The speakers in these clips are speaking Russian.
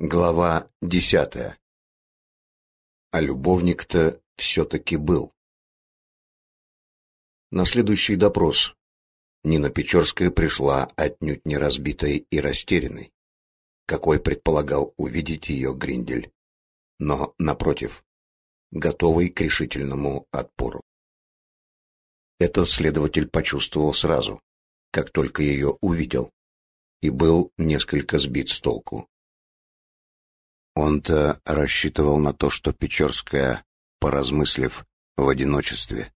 Глава десятая. А любовник-то все-таки был. На следующий допрос Нина Печорская пришла отнюдь не разбитой и растерянной, какой предполагал увидеть ее Гриндель, но, напротив, готовый к решительному отпору. Это следователь почувствовал сразу, как только ее увидел, и был несколько сбит с толку. Он-то рассчитывал на то, что Печорская, поразмыслив в одиночестве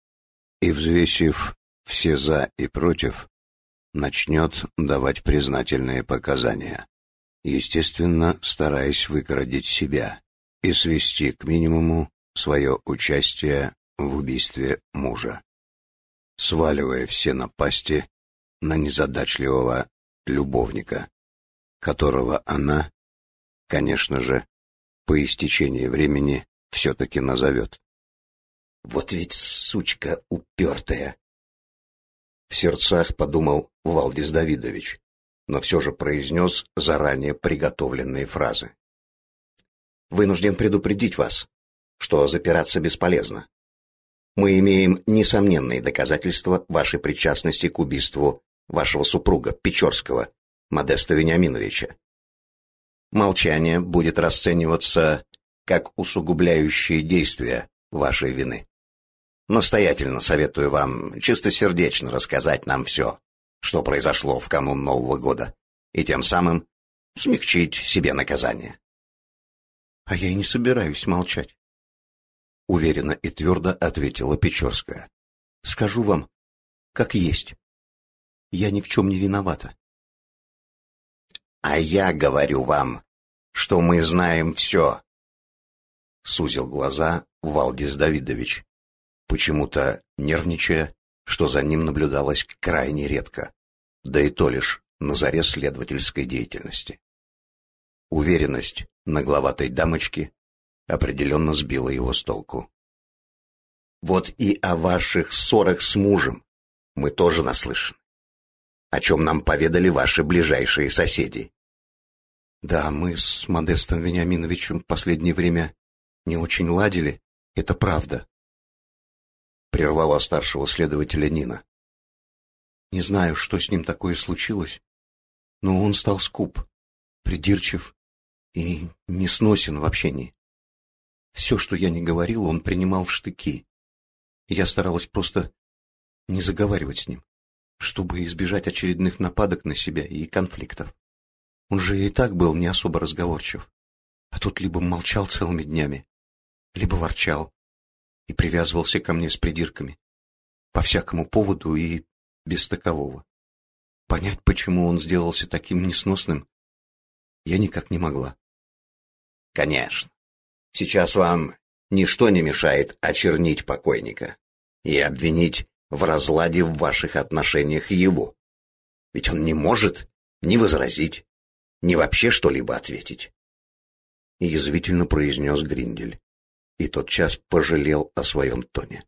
и взвесив все «за» и «против», начнет давать признательные показания, естественно, стараясь выкородить себя и свести к минимуму свое участие в убийстве мужа, сваливая все напасти на незадачливого любовника, которого она, конечно же, по истечении времени все-таки назовет. Вот ведь сучка упертая! В сердцах подумал Валдис Давидович, но все же произнес заранее приготовленные фразы. «Вынужден предупредить вас, что запираться бесполезно. Мы имеем несомненные доказательства вашей причастности к убийству вашего супруга Печорского, Модеста Вениаминовича. Молчание будет расцениваться как усугубляющее действие вашей вины. Настоятельно советую вам чистосердечно рассказать нам все, что произошло в канун Нового года, и тем самым смягчить себе наказание. — А я и не собираюсь молчать. Уверенно и твердо ответила Печорская. — Скажу вам, как есть. Я ни в чем не виновата. «А я говорю вам, что мы знаем все!» Сузил глаза Валдис Давидович, почему-то нервничая, что за ним наблюдалось крайне редко, да и то лишь на заре следовательской деятельности. Уверенность нагловатой дамочки определенно сбила его с толку. «Вот и о ваших ссорах с мужем мы тоже наслышаны о чем нам поведали ваши ближайшие соседи. Да, мы с Модестом Вениаминовичем в последнее время не очень ладили, это правда. Прервала старшего следователя Нина. Не знаю, что с ним такое случилось, но он стал скуп, придирчив и несносен в общении. Все, что я не говорила, он принимал в штыки. Я старалась просто не заговаривать с ним чтобы избежать очередных нападок на себя и конфликтов. Он же и так был не особо разговорчив. А тут либо молчал целыми днями, либо ворчал и привязывался ко мне с придирками. По всякому поводу и без такового. Понять, почему он сделался таким несносным, я никак не могла. Конечно. Сейчас вам ничто не мешает очернить покойника и обвинить в разладе в ваших отношениях его. Ведь он не может ни возразить, ни вообще что-либо ответить. И язвительно произнес Гриндель, и тотчас пожалел о своем тоне.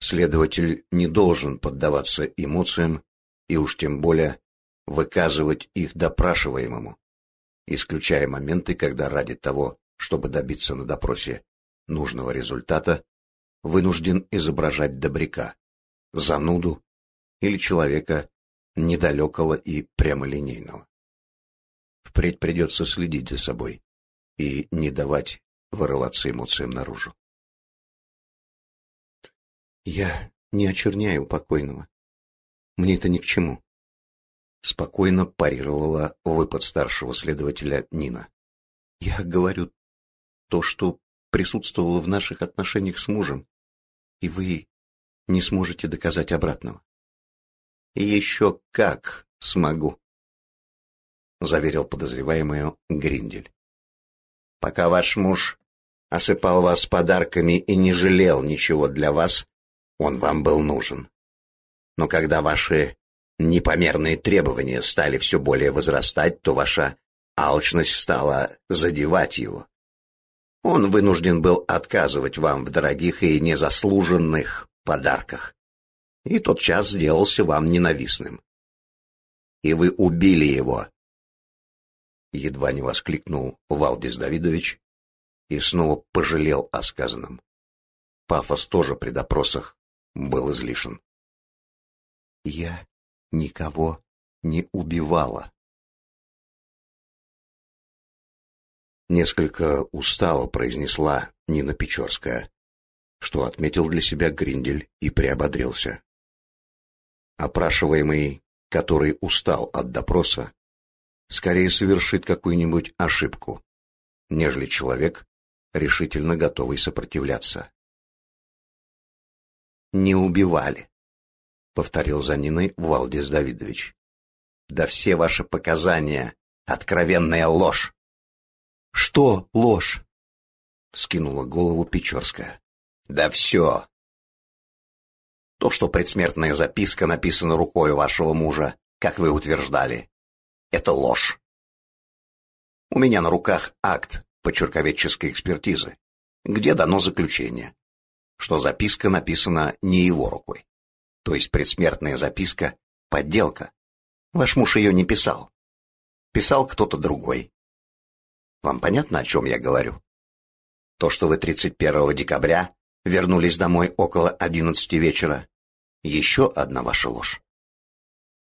Следователь не должен поддаваться эмоциям и уж тем более выказывать их допрашиваемому, исключая моменты, когда ради того, чтобы добиться на допросе нужного результата, вынужден изображать добряка, зануду или человека недалекого и прямолинейного. Впредь придется следить за собой и не давать вырываться эмоциям наружу. Я не очерняю покойного. Мне это ни к чему. Спокойно парировала выпад старшего следователя Нина. Я говорю то, что присутствовало в наших отношениях с мужем, и вы не сможете доказать обратного. Еще как смогу, заверил подозреваемую Гриндель. Пока ваш муж осыпал вас подарками и не жалел ничего для вас, он вам был нужен. Но когда ваши непомерные требования стали все более возрастать, то ваша алчность стала задевать его. Он вынужден был отказывать вам в дорогих и незаслуженных подарках. И тот час сделался вам ненавистным. И вы убили его. Едва не воскликнул Валдис Давидович и снова пожалел о сказанном. Пафос тоже при допросах был излишен. Я никого не убивала. Несколько устало произнесла Нина Печорская, что отметил для себя Гриндель и приободрился. Опрашиваемый, который устал от допроса, скорее совершит какую-нибудь ошибку, нежели человек, решительно готовый сопротивляться. «Не убивали», — повторил за Ниной Валдис Давидович. «Да все ваши показания — откровенная ложь!» «Что ложь?» — вскинула голову Печорская. «Да все!» То, что предсмертная записка написана рукой вашего мужа, как вы утверждали, это ложь. У меня на руках акт почерковедческой экспертизы, где дано заключение, что записка написана не его рукой. То есть предсмертная записка — подделка. Ваш муж ее не писал. Писал кто-то другой. Вам понятно, о чем я говорю? То, что вы 31 декабря вернулись домой около 11 вечера, еще одна ваша ложь.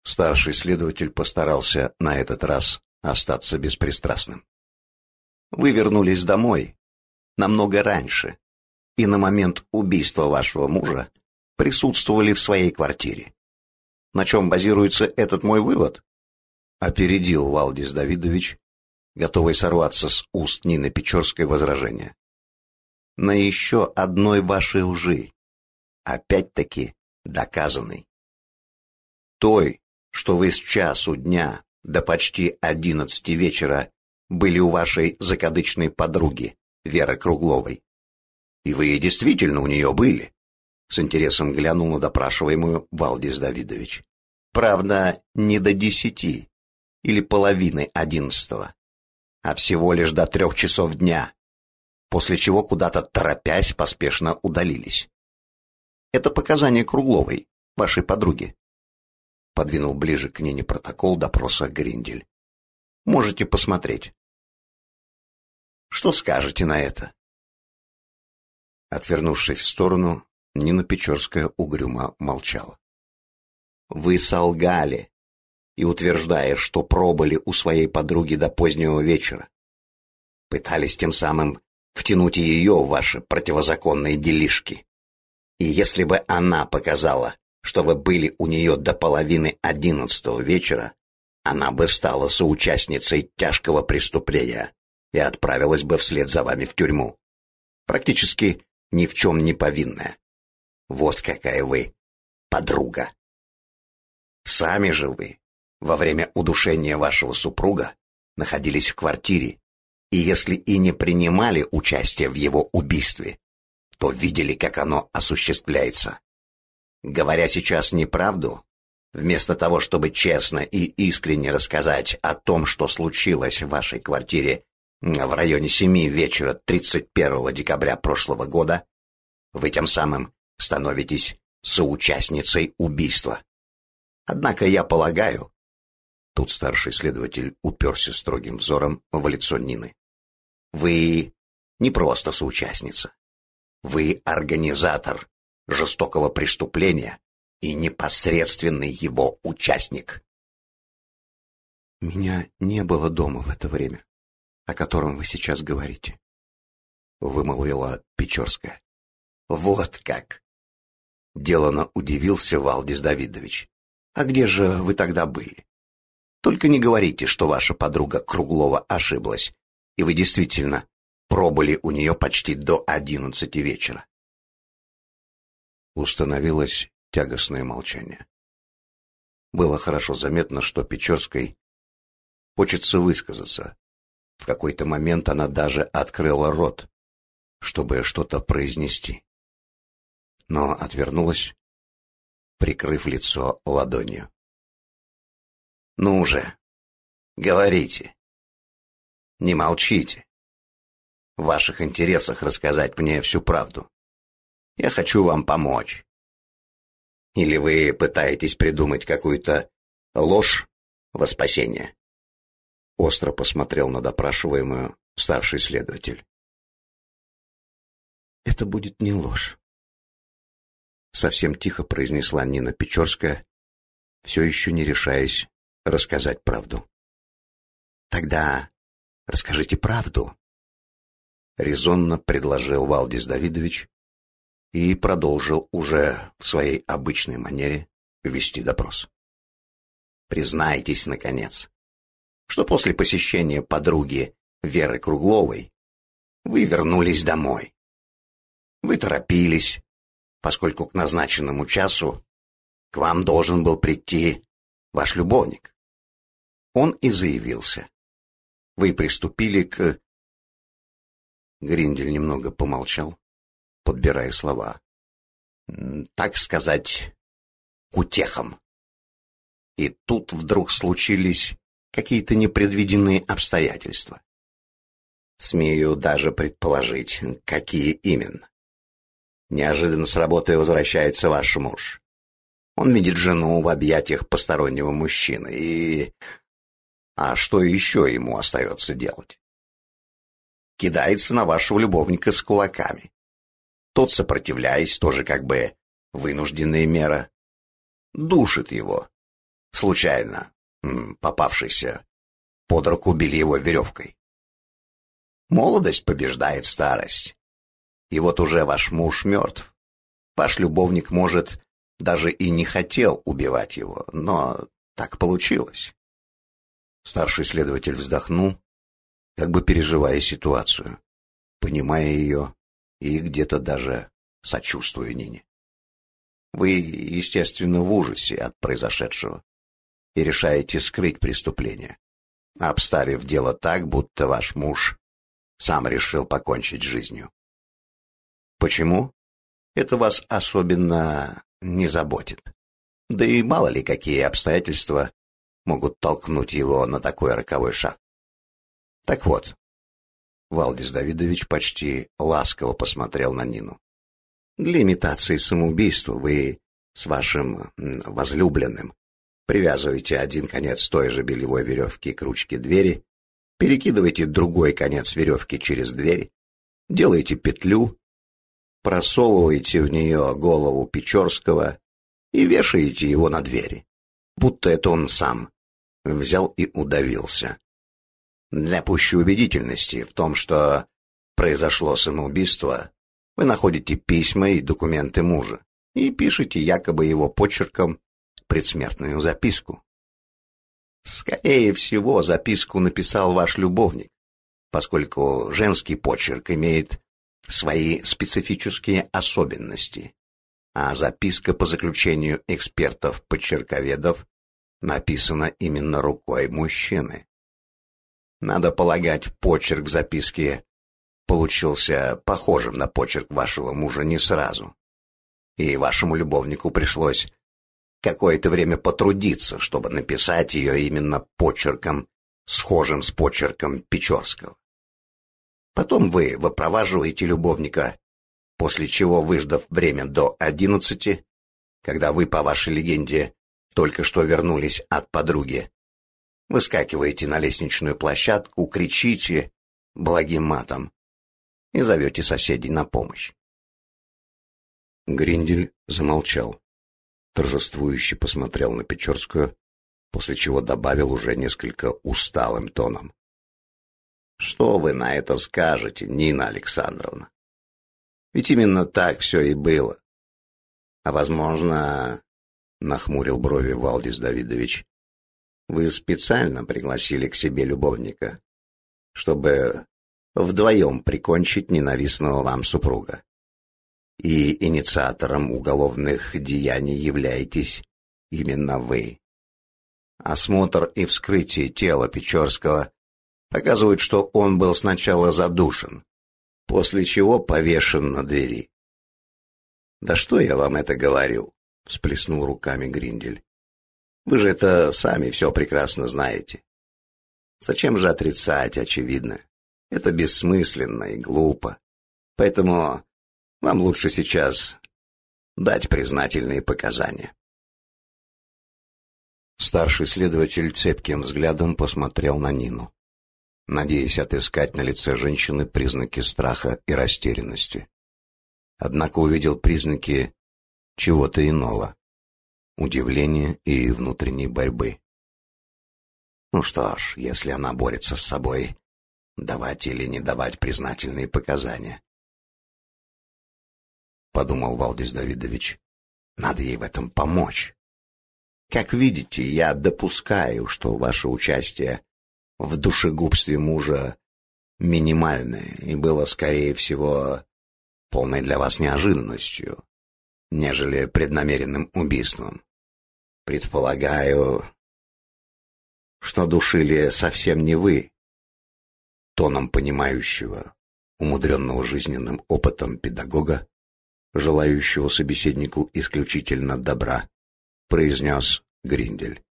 Старший следователь постарался на этот раз остаться беспристрастным. Вы вернулись домой намного раньше, и на момент убийства вашего мужа присутствовали в своей квартире. На чем базируется этот мой вывод? Опередил Валдис Давидович, готовый сорваться с уст Нины Печорской возражения. На еще одной вашей лжи, опять-таки доказанной. Той, что вы с часу дня до почти одиннадцати вечера были у вашей закадычной подруги, Веры Кругловой. И вы действительно у нее были. С интересом глянул на допрашиваемую Валдис Давидович. Правда, не до десяти или половины одиннадцатого, а всего лишь до трех часов дня, после чего куда-то торопясь поспешно удалились. Это показания Кругловой, вашей подруги. Подвинул ближе к Нине протокол допроса Гриндель. Можете посмотреть. Что скажете на это? Отвернувшись в сторону, Нина Печорская угрюмо молчала. «Вы солгали, и утверждая, что пробыли у своей подруги до позднего вечера. Пытались тем самым втянуть ее в ваши противозаконные делишки. И если бы она показала, что вы были у нее до половины одиннадцатого вечера, она бы стала соучастницей тяжкого преступления и отправилась бы вслед за вами в тюрьму. Практически ни в чем не повинная. Вот какая вы подруга. Сами же вы во время удушения вашего супруга находились в квартире, и если и не принимали участие в его убийстве, то видели, как оно осуществляется. Говоря сейчас неправду, вместо того, чтобы честно и искренне рассказать о том, что случилось в вашей квартире в районе семи вечера 31 декабря прошлого года, вы тем самым становитесь соучастницей убийства. Однако я полагаю, тут старший следователь уперся строгим взором в лицо Нины. Вы не просто соучастница. Вы организатор жестокого преступления и непосредственный его участник. Меня не было дома в это время, о котором вы сейчас говорите, вымолвила Печорская. Вот как. Делано удивился Валдис Давидович. А где же вы тогда были? Только не говорите, что ваша подруга Круглова ошиблась, и вы действительно пробыли у нее почти до одиннадцати вечера. Установилось тягостное молчание. Было хорошо заметно, что Печорской хочется высказаться. В какой-то момент она даже открыла рот, чтобы что-то произнести. Но отвернулась, прикрыв лицо ладонью. «Ну же, говорите. Не молчите. В ваших интересах рассказать мне всю правду. Я хочу вам помочь. Или вы пытаетесь придумать какую-то ложь во спасение? Остро посмотрел на допрашиваемую старший следователь. «Это будет не ложь», — совсем тихо произнесла Нина Печорская, все еще не решаясь рассказать правду. «Тогда расскажите правду», — резонно предложил Валдис Давидович и продолжил уже в своей обычной манере вести допрос. «Признайтесь, наконец, что после посещения подруги Веры Кругловой вы вернулись домой. Вы торопились, поскольку к назначенному часу к вам должен был прийти ваш любовник. Он и заявился. Вы приступили к... Гриндель немного помолчал, подбирая слова. Так сказать, к утехам. И тут вдруг случились какие-то непредвиденные обстоятельства. Смею даже предположить, какие именно. Неожиданно с работы возвращается ваш муж. Он видит жену в объятиях постороннего мужчины и... А что еще ему остается делать? Кидается на вашего любовника с кулаками. Тот, сопротивляясь, тоже как бы вынужденная мера, душит его, случайно попавшийся под руку били его веревкой. Молодость побеждает старость. И вот уже ваш муж мертв. Ваш любовник, может, даже и не хотел убивать его, но так получилось. Старший следователь вздохнул, как бы переживая ситуацию, понимая ее и где-то даже сочувствуя Нине. Вы, естественно, в ужасе от произошедшего и решаете скрыть преступление, обставив дело так, будто ваш муж сам решил покончить жизнью. Почему? Это вас особенно не заботит. Да и мало ли какие обстоятельства могут толкнуть его на такой роковой шаг. Так вот, Валдис Давидович почти ласково посмотрел на Нину. Для имитации самоубийства вы с вашим возлюбленным Привязывайте один конец той же белевой веревки к ручке двери, перекидывайте другой конец веревки через дверь, делаете петлю, просовываете в нее голову Печорского и вешаете его на двери, будто это он сам взял и удавился. Для пущей убедительности в том, что произошло самоубийство, вы находите письма и документы мужа и пишете якобы его почерком предсмертную записку. Скорее всего, записку написал ваш любовник, поскольку женский почерк имеет свои специфические особенности, а записка по заключению экспертов-почерковедов написана именно рукой мужчины. Надо полагать, почерк в записке получился похожим на почерк вашего мужа не сразу. И вашему любовнику пришлось какое-то время потрудиться, чтобы написать ее именно почерком, схожим с почерком Печорского. Потом вы выпроваживаете любовника, после чего, выждав время до одиннадцати, когда вы, по вашей легенде, только что вернулись от подруги, выскакиваете на лестничную площадку, кричите благим матом и зовете соседей на помощь. Гриндель замолчал торжествующе посмотрел на Печорскую, после чего добавил уже несколько усталым тоном. «Что вы на это скажете, Нина Александровна? Ведь именно так все и было. А, возможно, — нахмурил брови Валдис Давидович, — вы специально пригласили к себе любовника, чтобы вдвоем прикончить ненавистного вам супруга и инициатором уголовных деяний являетесь именно вы. Осмотр и вскрытие тела Печорского показывают, что он был сначала задушен, после чего повешен на двери. «Да что я вам это говорю?» — всплеснул руками Гриндель. «Вы же это сами все прекрасно знаете. Зачем же отрицать очевидно? Это бессмысленно и глупо. Поэтому вам лучше сейчас дать признательные показания. Старший следователь цепким взглядом посмотрел на Нину, надеясь отыскать на лице женщины признаки страха и растерянности. Однако увидел признаки чего-то иного — удивления и внутренней борьбы. Ну что ж, если она борется с собой, давать или не давать признательные показания. Подумал Валдис Давидович, надо ей в этом помочь. Как видите, я допускаю, что ваше участие в душегубстве мужа минимальное и было, скорее всего, полной для вас неожиданностью, нежели преднамеренным убийством. Предполагаю, что душили совсем не вы. Тоном понимающего, умудренного жизненным опытом педагога, желающего собеседнику исключительно добра, произнес Гриндель.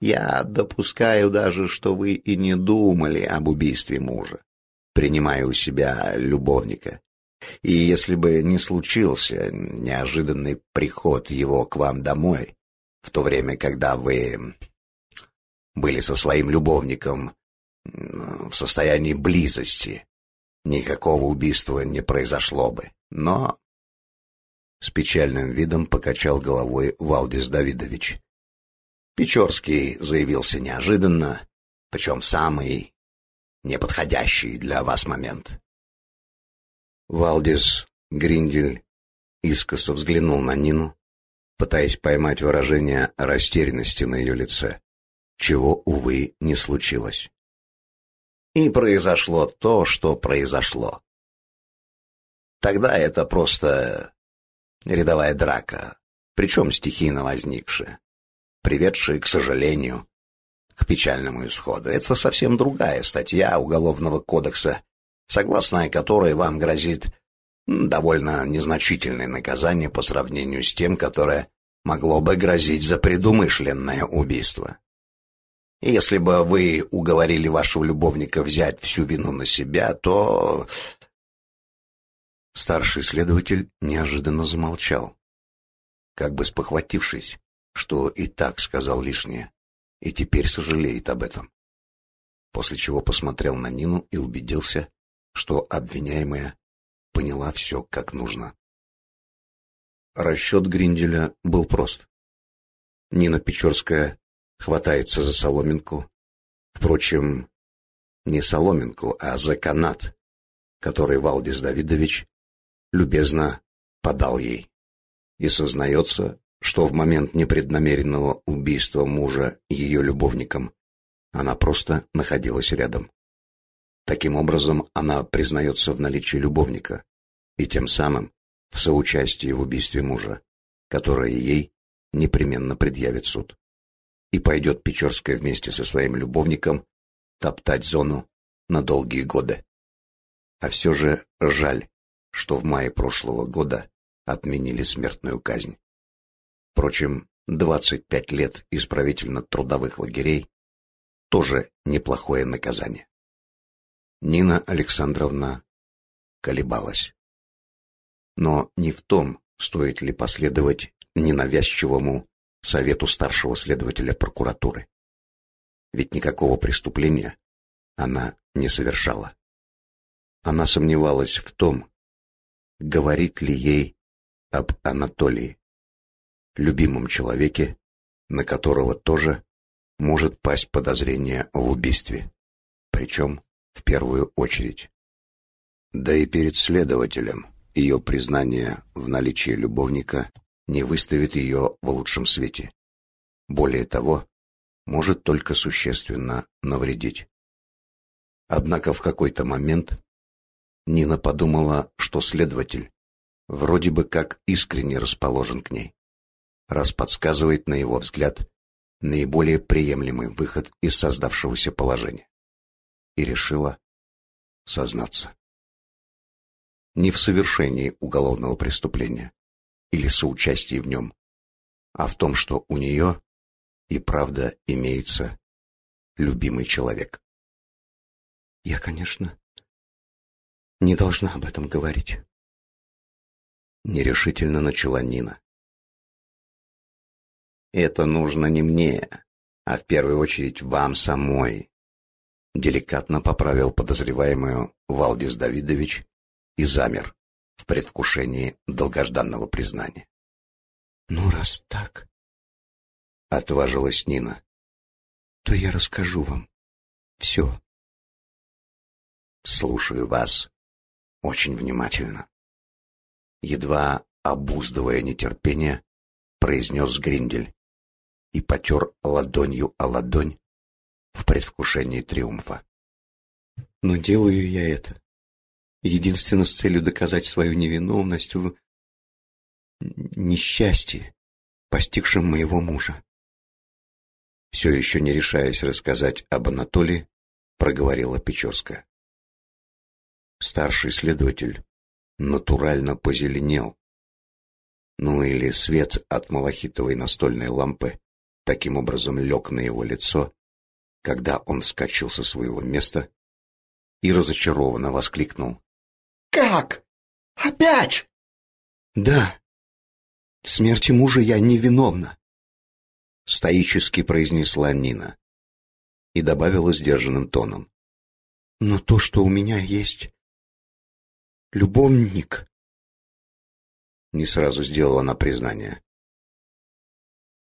«Я допускаю даже, что вы и не думали об убийстве мужа, принимая у себя любовника. И если бы не случился неожиданный приход его к вам домой, в то время, когда вы были со своим любовником в состоянии близости, никакого убийства не произошло бы. Но с печальным видом покачал головой Валдис Давидович. Печорский заявился неожиданно, причем в самый неподходящий для вас момент. Валдис Гриндель искоса взглянул на Нину, пытаясь поймать выражение растерянности на ее лице, чего, увы, не случилось. И произошло то, что произошло. Тогда это просто рядовая драка, причем стихийно возникшая, приведшая, к сожалению, к печальному исходу. Это совсем другая статья Уголовного кодекса, согласно которой вам грозит довольно незначительное наказание по сравнению с тем, которое могло бы грозить за предумышленное убийство. Если бы вы уговорили вашего любовника взять всю вину на себя, то Старший следователь неожиданно замолчал, как бы спохватившись, что и так сказал лишнее, и теперь сожалеет об этом. После чего посмотрел на Нину и убедился, что обвиняемая поняла все как нужно. Расчет Гринделя был прост. Нина Печорская хватается за соломинку, впрочем, не соломинку, а за канат, который Валдис Давидович любезно подал ей. И сознается, что в момент непреднамеренного убийства мужа ее любовником она просто находилась рядом. Таким образом, она признается в наличии любовника и тем самым в соучастии в убийстве мужа, которое ей непременно предъявит суд. И пойдет Печорская вместе со своим любовником топтать зону на долгие годы. А все же жаль, что в мае прошлого года отменили смертную казнь. Впрочем, 25 лет исправительно-трудовых лагерей тоже неплохое наказание. Нина Александровна колебалась. Но не в том, стоит ли последовать ненавязчивому совету старшего следователя прокуратуры. Ведь никакого преступления она не совершала. Она сомневалась в том, говорит ли ей об Анатолии, любимом человеке, на которого тоже может пасть подозрение в убийстве, причем в первую очередь. Да и перед следователем ее признание в наличии любовника не выставит ее в лучшем свете. Более того, может только существенно навредить. Однако в какой-то момент Нина подумала, что следователь вроде бы как искренне расположен к ней, раз подсказывает, на его взгляд, наиболее приемлемый выход из создавшегося положения. И решила сознаться. Не в совершении уголовного преступления или соучастии в нем, а в том, что у нее и правда имеется любимый человек. Я, конечно, не должна об этом говорить. Нерешительно начала Нина. Это нужно не мне, а в первую очередь вам самой. Деликатно поправил подозреваемую Валдис Давидович и замер в предвкушении долгожданного признания. «Ну, раз так...» — отважилась Нина. «То я расскажу вам все». «Слушаю вас очень внимательно». Едва обуздывая нетерпение, произнес Гриндель и потер ладонью о ладонь в предвкушении триумфа. «Но делаю я это единственно с целью доказать свою невиновность в несчастье, постигшем моего мужа. Все еще не решаясь рассказать об Анатолии, проговорила Печорская. Старший следователь натурально позеленел. Ну или свет от малахитовой настольной лампы таким образом лег на его лицо, когда он вскочил со своего места и разочарованно воскликнул. Как? Опять? Да. В смерти мужа я невиновна. Стоически произнесла Нина и добавила сдержанным тоном. Но то, что у меня есть любовник... Не сразу сделала она признание.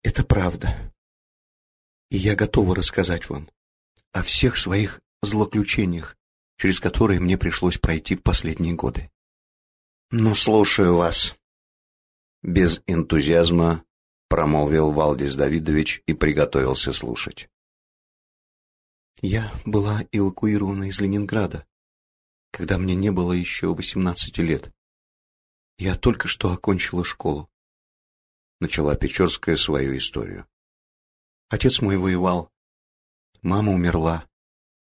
Это правда. И я готова рассказать вам о всех своих злоключениях, через которые мне пришлось пройти в последние годы. «Ну, слушаю вас». Без энтузиазма промолвил Валдис Давидович и приготовился слушать. Я была эвакуирована из Ленинграда, когда мне не было еще восемнадцати лет. Я только что окончила школу. Начала Печорская свою историю. Отец мой воевал, мама умерла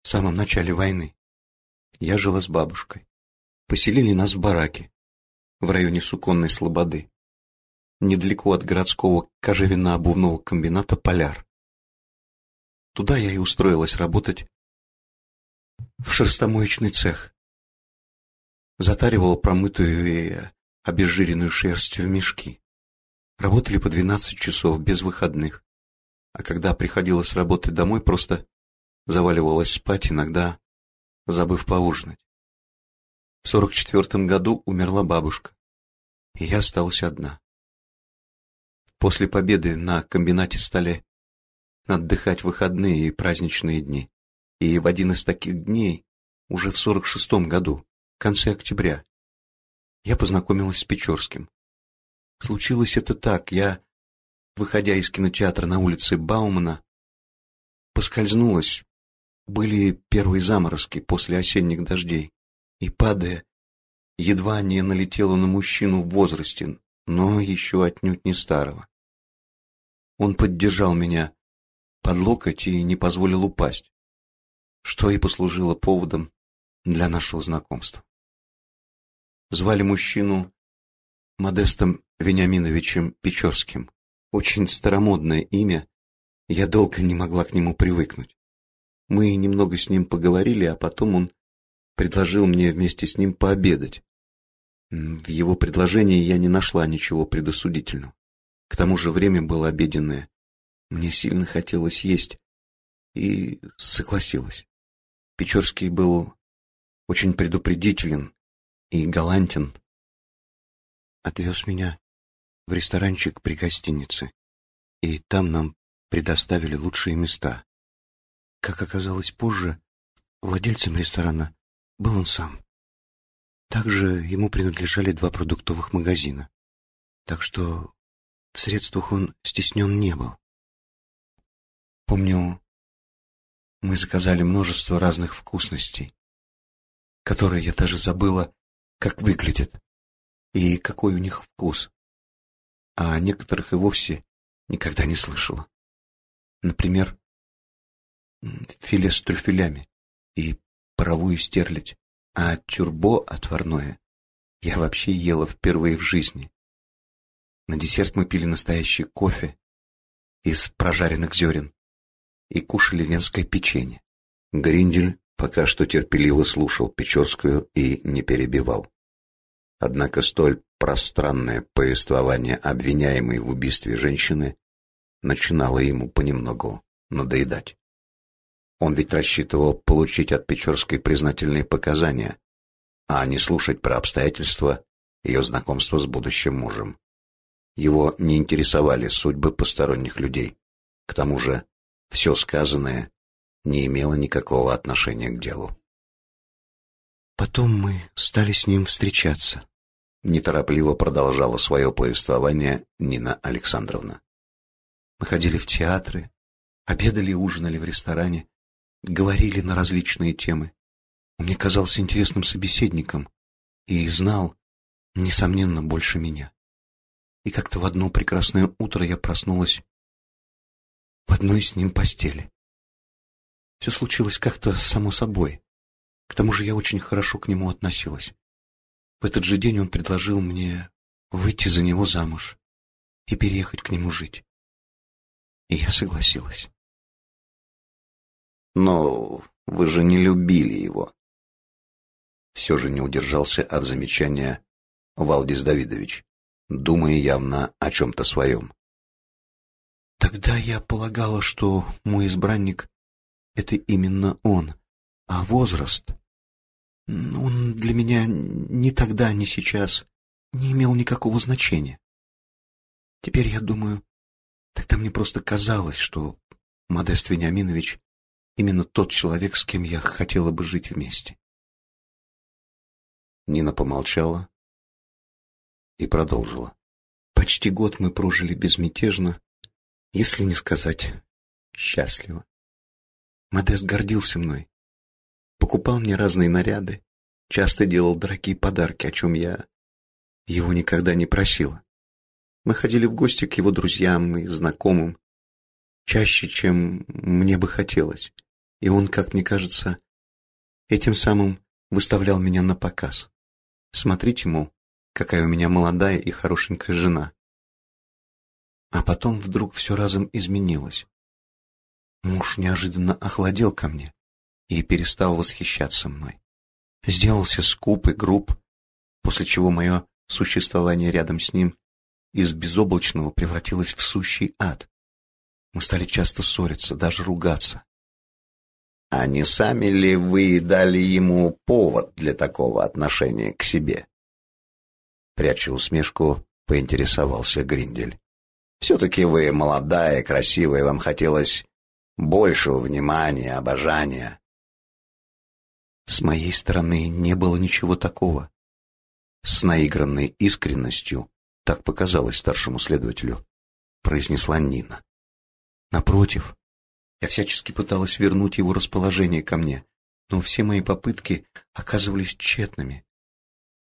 в самом начале войны. Я жила с бабушкой. Поселили нас в бараке в районе Суконной Слободы, недалеко от городского кожевенно-обувного комбината «Поляр». Туда я и устроилась работать в шерстомоечный цех. Затаривала промытую и обезжиренную шерсть в мешки. Работали по 12 часов без выходных. А когда приходила с работы домой, просто заваливалась спать, иногда забыв поужинать. В сорок четвертом году умерла бабушка, и я осталась одна. После победы на комбинате стали отдыхать выходные и праздничные дни. И в один из таких дней, уже в сорок шестом году, в конце октября, я познакомилась с Печорским. Случилось это так, я, выходя из кинотеатра на улице Баумана, поскользнулась были первые заморозки после осенних дождей, и, падая, едва не налетела на мужчину в возрасте, но еще отнюдь не старого. Он поддержал меня под локоть и не позволил упасть, что и послужило поводом для нашего знакомства. Звали мужчину Модестом Вениаминовичем Печорским. Очень старомодное имя, я долго не могла к нему привыкнуть. Мы немного с ним поговорили, а потом он предложил мне вместе с ним пообедать. В его предложении я не нашла ничего предосудительного. К тому же время было обеденное. Мне сильно хотелось есть. И согласилась. Печорский был очень предупредителен и галантен. Отвез меня в ресторанчик при гостинице, и там нам предоставили лучшие места. Как оказалось позже, владельцем ресторана был он сам. Также ему принадлежали два продуктовых магазина. Так что в средствах он стеснен не был. Помню, мы заказали множество разных вкусностей, которые я даже забыла, как выглядят и какой у них вкус. А о некоторых и вовсе никогда не слышала. Например, филе с трюфелями и паровую стерлядь, а тюрбо отварное я вообще ела впервые в жизни. На десерт мы пили настоящий кофе из прожаренных зерен и кушали венское печенье. Гриндель пока что терпеливо слушал Печорскую и не перебивал. Однако столь пространное повествование обвиняемой в убийстве женщины начинала ему понемногу надоедать. Он ведь рассчитывал получить от Печорской признательные показания, а не слушать про обстоятельства ее знакомства с будущим мужем. Его не интересовали судьбы посторонних людей. К тому же все сказанное не имело никакого отношения к делу. Потом мы стали с ним встречаться. Неторопливо продолжала свое повествование Нина Александровна. Мы ходили в театры, обедали и ужинали в ресторане, говорили на различные темы. Он мне казался интересным собеседником и знал, несомненно, больше меня. И как-то в одно прекрасное утро я проснулась в одной с ним постели. Все случилось как-то само собой. К тому же я очень хорошо к нему относилась. В этот же день он предложил мне выйти за него замуж и переехать к нему жить. И я согласилась. Но вы же не любили его. Все же не удержался от замечания Валдис Давидович, думая явно о чем-то своем. Тогда я полагала, что мой избранник — это именно он, а возраст... Он для меня ни тогда, ни сейчас не имел никакого значения. Теперь я думаю, тогда мне просто казалось, что Модест Вениаминович именно тот человек, с кем я хотела бы жить вместе. Нина помолчала и продолжила. Почти год мы прожили безмятежно, если не сказать счастливо. Модест гордился мной, покупал мне разные наряды, часто делал дорогие подарки, о чем я его никогда не просила. Мы ходили в гости к его друзьям и знакомым, чаще, чем мне бы хотелось, и он, как мне кажется, этим самым выставлял меня на показ. Смотрите, мол, какая у меня молодая и хорошенькая жена. А потом вдруг все разом изменилось. Муж неожиданно охладел ко мне и перестал восхищаться мной. Сделался скуп и груб, после чего мое существование рядом с ним из безоблачного превратилось в сущий ад. Мы стали часто ссориться, даже ругаться. А не сами ли вы дали ему повод для такого отношения к себе? Пряча усмешку, поинтересовался Гриндель. Все-таки вы молодая, красивая, вам хотелось большего внимания, обожания. С моей стороны не было ничего такого. С наигранной искренностью, так показалось старшему следователю, произнесла Нина. Напротив, я всячески пыталась вернуть его расположение ко мне, но все мои попытки оказывались тщетными.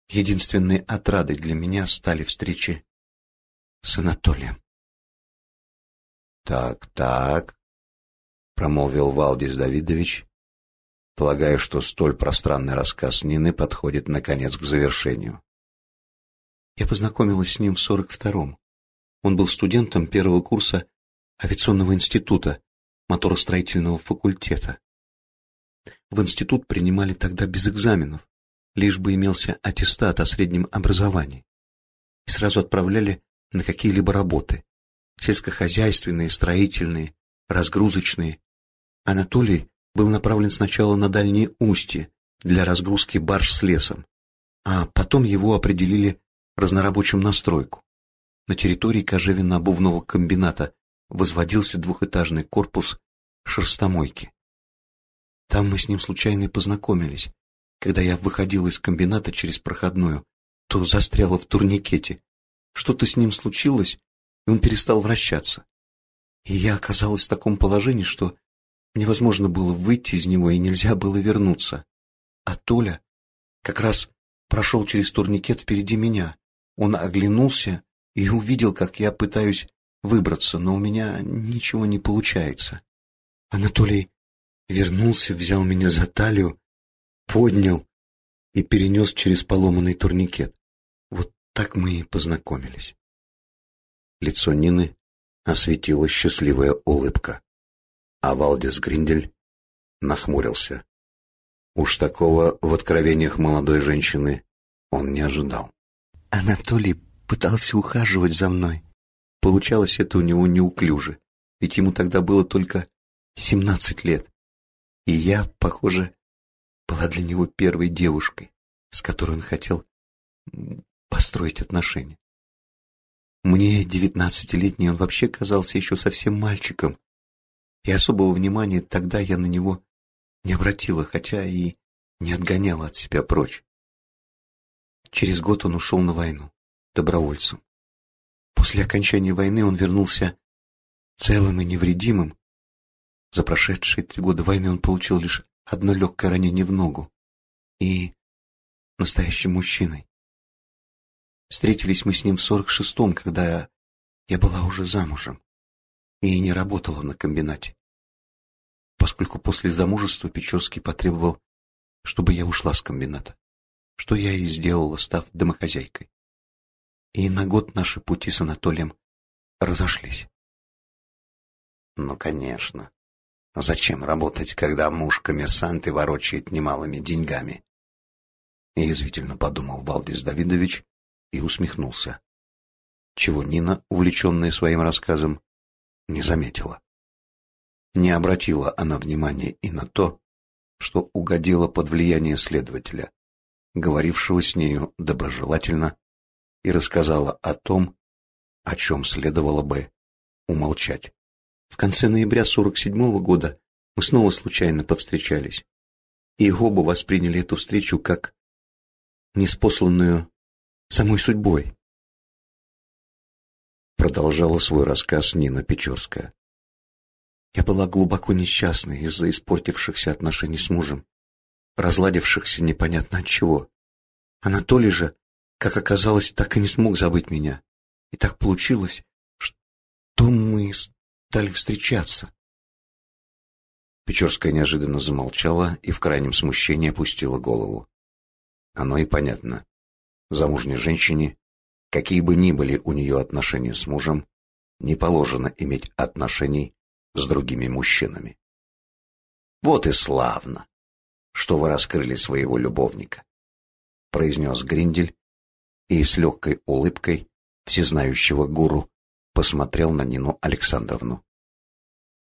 Единственной отрадой для меня стали встречи с Анатолием. «Так, так», — промолвил Валдис Давидович, полагая, что столь пространный рассказ Нины подходит, наконец, к завершению. Я познакомилась с ним в сорок втором. Он был студентом первого курса авиационного института, моторостроительного факультета. В институт принимали тогда без экзаменов, лишь бы имелся аттестат о среднем образовании. И сразу отправляли на какие-либо работы сельскохозяйственные, строительные, разгрузочные. Анатолий был направлен сначала на дальние устья для разгрузки барж с лесом, а потом его определили разнорабочим на стройку. На территории кожевенно-обувного комбината возводился двухэтажный корпус шерстомойки. Там мы с ним случайно и познакомились. Когда я выходила из комбината через проходную, то застряла в турникете. Что-то с ним случилось, и он перестал вращаться. И я оказалась в таком положении, что невозможно было выйти из него и нельзя было вернуться. А Толя как раз прошел через турникет впереди меня. Он оглянулся и увидел, как я пытаюсь выбраться, но у меня ничего не получается. Анатолий вернулся, взял меня за талию, поднял и перенес через поломанный турникет. Вот так мы и познакомились. Лицо Нины осветила счастливая улыбка, а Валдис Гриндель нахмурился. Уж такого в откровениях молодой женщины он не ожидал. Анатолий пытался ухаживать за мной. Получалось это у него неуклюже. ведь ему тогда было только семнадцать лет. И я, похоже, была для него первой девушкой, с которой он хотел построить отношения. Мне, девятнадцатилетний, он вообще казался еще совсем мальчиком, и особого внимания тогда я на него не обратила, хотя и не отгоняла от себя прочь. Через год он ушел на войну, добровольцем. После окончания войны он вернулся целым и невредимым. За прошедшие три года войны он получил лишь одно легкое ранение в ногу. И настоящим мужчиной. Встретились мы с ним в сорок шестом, когда я была уже замужем и не работала на комбинате. Поскольку после замужества Печорский потребовал, чтобы я ушла с комбината, что я и сделала, став домохозяйкой. И на год наши пути с Анатолием разошлись. Ну, конечно. Зачем работать, когда муж коммерсант и ворочает немалыми деньгами? Язвительно подумал Валдис Давидович и усмехнулся. Чего Нина, увлеченная своим рассказом, не заметила. Не обратила она внимания и на то, что угодила под влияние следователя, говорившего с нею доброжелательно, и рассказала о том, о чем следовало бы умолчать. В конце ноября 47-го года мы снова случайно повстречались, и оба восприняли эту встречу как неспосланную самой судьбой. Продолжала свой рассказ Нина Печорская. Я была глубоко несчастна из-за испортившихся отношений с мужем, разладившихся непонятно от чего. Анатолий же, как оказалось, так и не смог забыть меня. И так получилось, что мы стали встречаться. Печорская неожиданно замолчала и в крайнем смущении опустила голову. Оно и понятно. Замужней женщине, какие бы ни были у нее отношения с мужем, не положено иметь отношений с другими мужчинами. Вот и славно, что вы раскрыли своего любовника, произнес Гриндель и с легкой улыбкой всезнающего гуру посмотрел на Нину Александровну.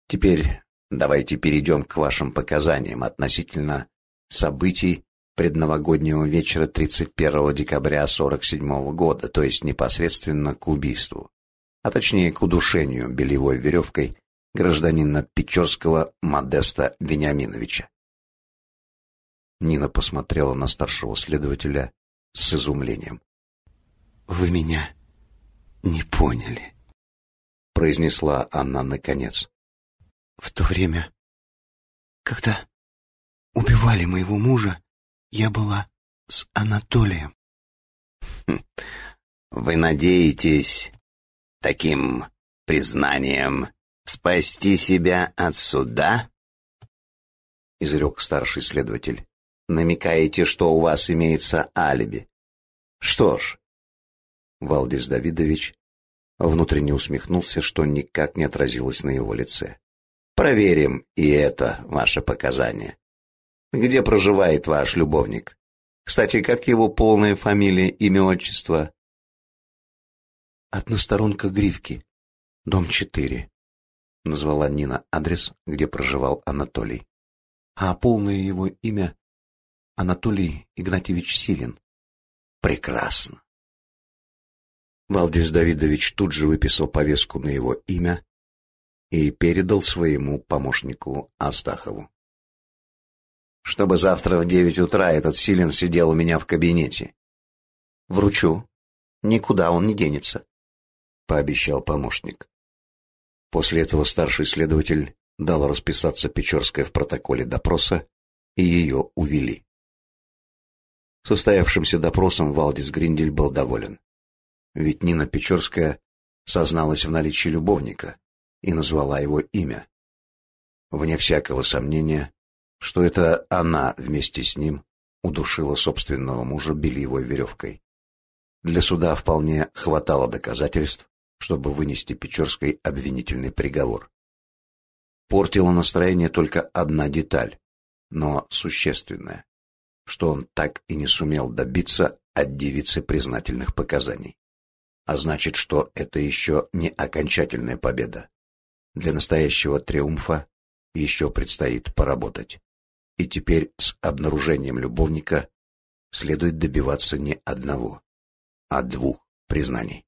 Теперь давайте перейдем к вашим показаниям относительно событий предновогоднего вечера 31 декабря 47 года, то есть непосредственно к убийству, а точнее к удушению белевой веревкой гражданина Печорского Модеста Вениаминовича. Нина посмотрела на старшего следователя с изумлением. «Вы меня не поняли», — произнесла она наконец. «В то время, когда убивали моего мужа, я была с Анатолием». Хм. «Вы надеетесь таким признанием спасти себя от суда?» — изрек старший следователь. «Намекаете, что у вас имеется алиби. Что ж...» Валдис Давидович Внутренне усмехнулся, что никак не отразилось на его лице. «Проверим и это ваше показание. Где проживает ваш любовник? Кстати, как его полная фамилия, имя, отчество?» «Односторонка Гривки, дом 4», — назвала Нина адрес, где проживал Анатолий. А полное его имя — Анатолий Игнатьевич Силин. «Прекрасно. Валдис Давидович тут же выписал повестку на его имя и передал своему помощнику Астахову. «Чтобы завтра в девять утра этот Силин сидел у меня в кабинете». «Вручу. Никуда он не денется», — пообещал помощник. После этого старший следователь дал расписаться Печорской в протоколе допроса, и ее увели. Состоявшимся допросом Валдис Гриндель был доволен. Ведь Нина Печорская созналась в наличии любовника и назвала его имя. Вне всякого сомнения, что это она вместе с ним удушила собственного мужа бельевой веревкой. Для суда вполне хватало доказательств, чтобы вынести Печорской обвинительный приговор. Портила настроение только одна деталь, но существенная, что он так и не сумел добиться от девицы признательных показаний а значит, что это еще не окончательная победа. Для настоящего триумфа еще предстоит поработать. И теперь с обнаружением любовника следует добиваться не одного, а двух признаний.